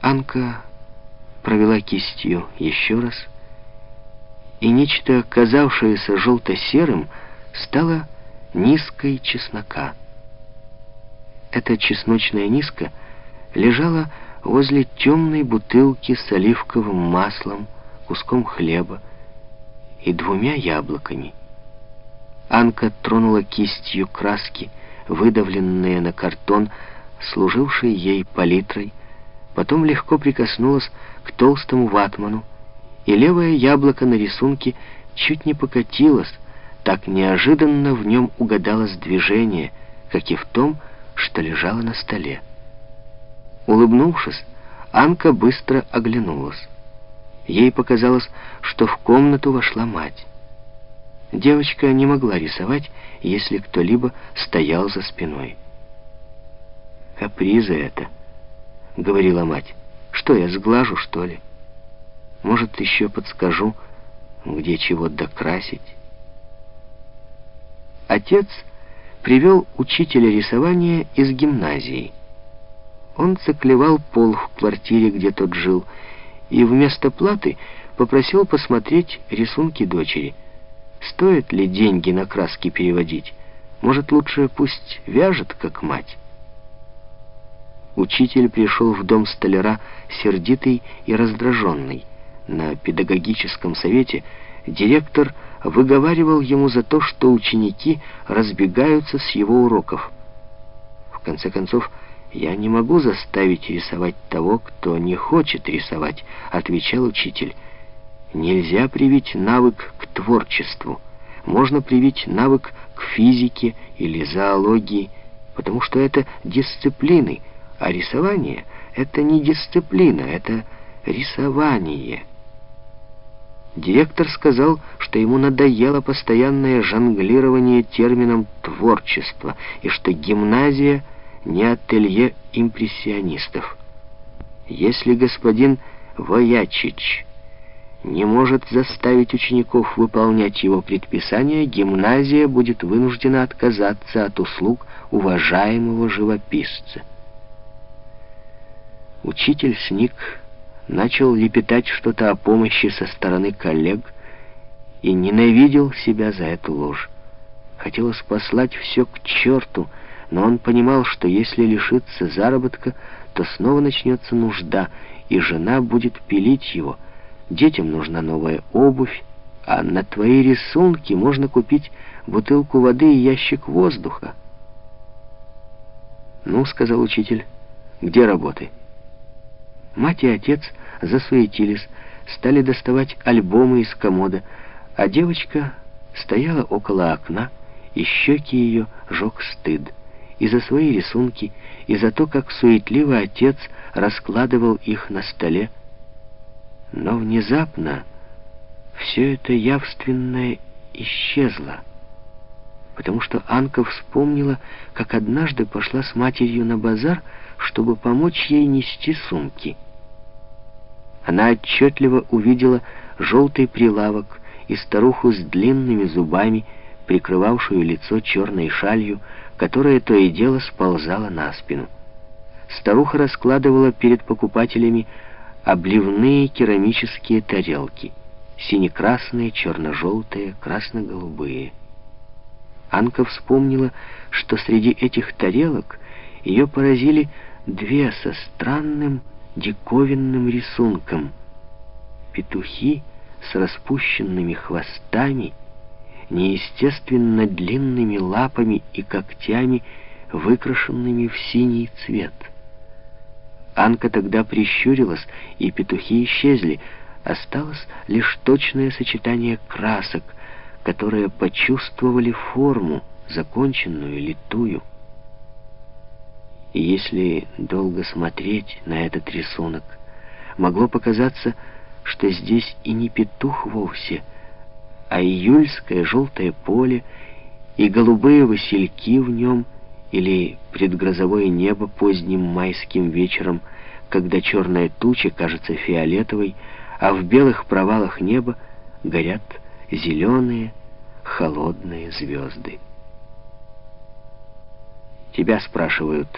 Анка провела кистью еще раз, и нечто, казавшееся желто-серым, стало низкой чеснока. Эта чесночная низка лежала возле темной бутылки с оливковым маслом, куском хлеба и двумя яблоками. Анка тронула кистью краски, выдавленные на картон, служивший ей палитрой, потом легко прикоснулась к толстому ватману, и левое яблоко на рисунке чуть не покатилось, так неожиданно в нем угадалось движение, как и в том, что лежало на столе. Улыбнувшись, Анка быстро оглянулась. Ей показалось, что в комнату вошла мать. Девочка не могла рисовать, если кто-либо стоял за спиной. «Каприза это», — говорила мать. «Что, я сглажу, что ли? Может, еще подскажу, где чего докрасить?» Отец привел учителя рисования из гимназии. Он циклевал пол в квартире, где тот жил, и вместо платы попросил посмотреть рисунки дочери — Стоит ли деньги на краски переводить? Может, лучше пусть вяжет, как мать? Учитель пришел в дом столяра сердитый и раздраженный. На педагогическом совете директор выговаривал ему за то, что ученики разбегаются с его уроков. В конце концов, «Я не могу заставить рисовать того, кто не хочет рисовать», — отвечал учитель. Нельзя привить навык к творчеству. Можно привить навык к физике или зоологии, потому что это дисциплины, а рисование — это не дисциплина, это рисование. Директор сказал, что ему надоело постоянное жонглирование термином «творчество» и что гимназия не ателье импрессионистов. Если господин Воячич не может заставить учеников выполнять его предписания, гимназия будет вынуждена отказаться от услуг уважаемого живописца. Учитель сник, начал лепетать что-то о помощи со стороны коллег и ненавидел себя за эту ложь. Хотелось послать все к черту, но он понимал, что если лишиться заработка, то снова начнется нужда, и жена будет пилить его — детям нужна новая обувь, а на твои рисунки можно купить бутылку воды и ящик воздуха. «Ну, — сказал учитель, — где работы?» Мать и отец засуетились, стали доставать альбомы из комода, а девочка стояла около окна, и щеки ее жег стыд. И за свои рисунки, и за то, как суетливо отец раскладывал их на столе, но внезапно все это явственное исчезло, потому что Анка вспомнила, как однажды пошла с матерью на базар, чтобы помочь ей нести сумки. Она отчетливо увидела желтый прилавок и старуху с длинными зубами, прикрывавшую лицо черной шалью, которая то и дело сползала на спину. Старуха раскладывала перед покупателями обливные керамические тарелки, сине-красные, черно-желтые, красно-голубые. Анка вспомнила, что среди этих тарелок ее поразили две со странным диковинным рисунком. Петухи с распущенными хвостами, неестественно длинными лапами и когтями, выкрашенными в синий цвет — Анка тогда прищурилась, и петухи исчезли. Осталось лишь точное сочетание красок, которые почувствовали форму, законченную, литую. И если долго смотреть на этот рисунок, могло показаться, что здесь и не петух вовсе, а июльское желтое поле и голубые васильки в нем — или предгрозовое небо поздним майским вечером, когда черная туча кажется фиолетовой, а в белых провалах неба горят зеленые, холодные звезды. Тебя спрашивают,